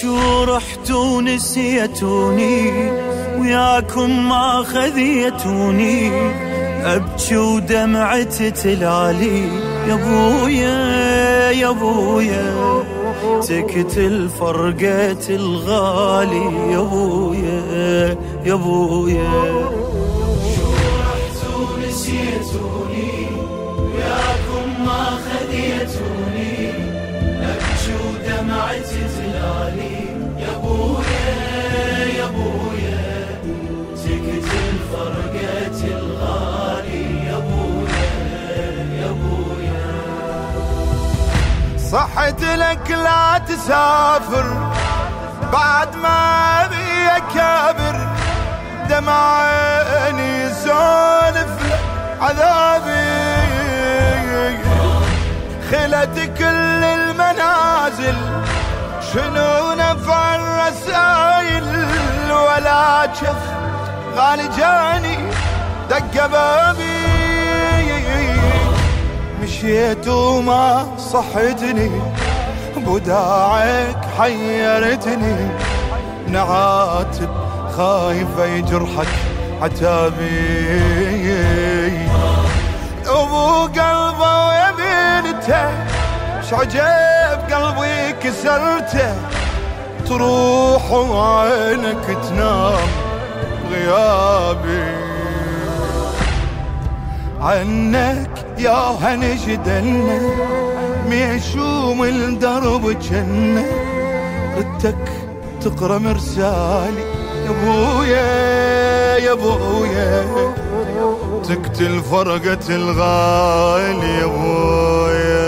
شو رحتوا نسيتوني وياكم ما خذيتوني. أبكي ودمعتي تلالي. يا أبويا يا أبويا. تكتل فرقة الغالي يا أبويا يا أبويا. شو رحتوا نسيتوني صحت لك لا تسافر. بعد ما بي كابر دمع عيني سولف عذابي. خلت كل المنازل شنو نفع الرسايل ولا شف غالي جاني دق بابي. مشيت وما صحتني. بداعك حيرتني. نعاتب خايف يجرحك عتابي. أبو قلبه ويمينته شعجب قلبي كسرته. تروح وعينك تنام غيابي. عنك يا هنجدلنا ميشوم الدرب جنة. ردك تقرأ مرسالي. يا أبويا يا أبويا. تقتل فرقة الغالي يا أبويا.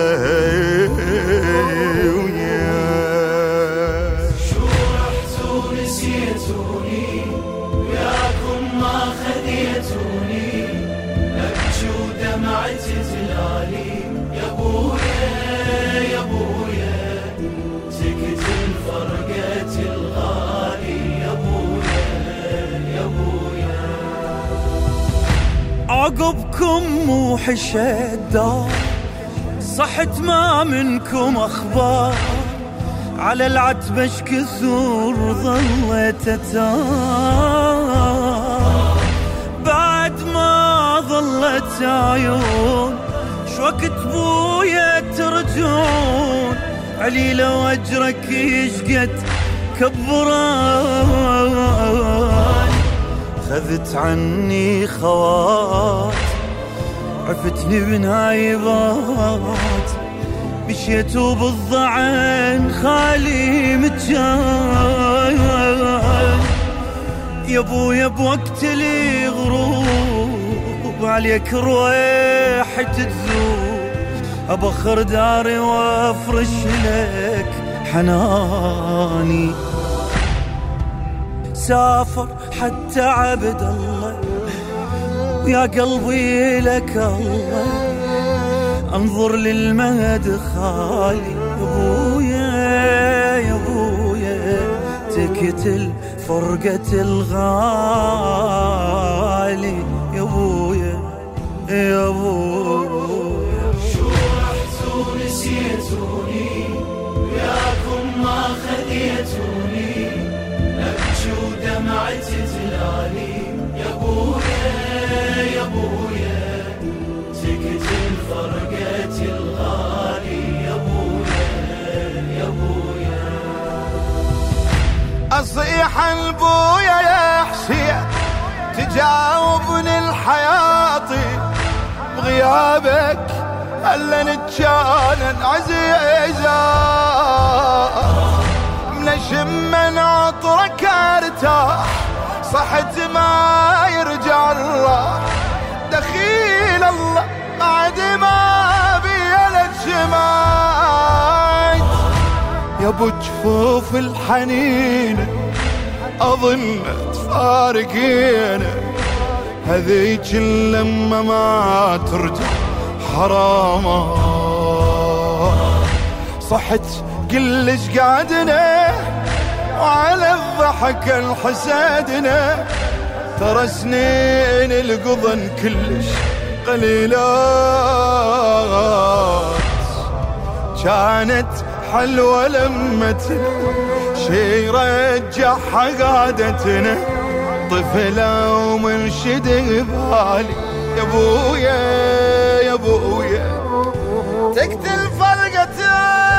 عقبكم مو الدار. صحت ما منكم أخبار. على العتبة كثر ظلت اتار بعد ما ظلت عيون شوقت بويا ترجعون علي لو أجرك يشقد كبران. خذت عني خوات عفتني بنايبات. مشيت وبالضعن خالي متجان يا ابويا بوقت غروب عليك رويح تذوب ابخر داري وأفرش لك حناني. سافر حتى عبد الله. ويا قلبي لك الله. انظر للمهد خالي. يا أبويا يا أبويا. تقتل فرقة الغالي. يا أبويا يا أبويا. شو رحتوا نسيتوني وياكم ما خذيتوني يا ابويا يا فرقة الغالي يا ابويا يا ابويا أصيح البويا يا حسين تجاوبني الحياطي بغيابك هلا نتشانن عزيزة. من شم عطرك أرتاح. صحت ما يرجع الراح دخيل الله بعد ما بيلت شمايت يا أبو جفوف الحنين اظن تفارقينا هذيك لما ما ترجع حرامة صحت كلش قعدنا وعلى الضحك الحسادنا ترى سنين القضن كلش قليلات. كانت حلوة لمتنا شي رجع حقادتنا طفلة ومنشد بالي يا أبويا يا أبويا. تقتل فرقتنا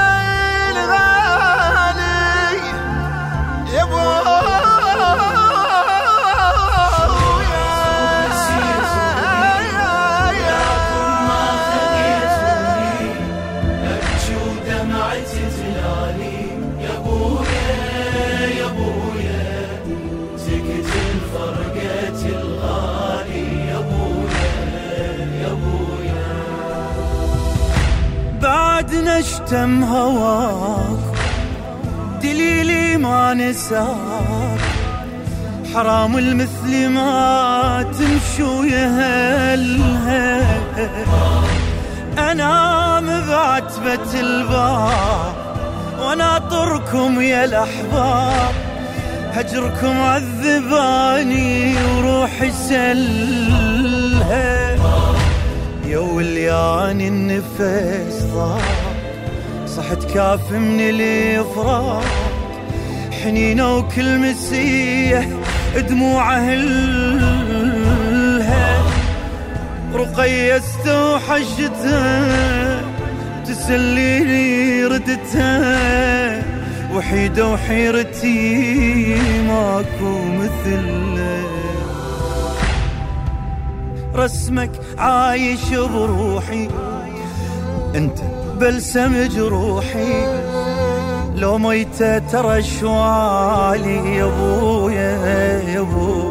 نشتم هواك. دليلي ما نساك. حرام المثل ما تمشوا يهلها انام بعتبة الباب وناطركم يا الاحباب هجركم عذباني وروحي سلها يا وليان النفس ضاع. صحت كاف من الإفراط حنينه وكل مسيه دموع اهلها رقية استوحشتها تسليني ردتها وحيدة وحيرتي ماكو مثلها رسمك عايش بروحي أنت بلسم جروحي. لو ميتة ترى شوالي يا أبويا يا أبويا.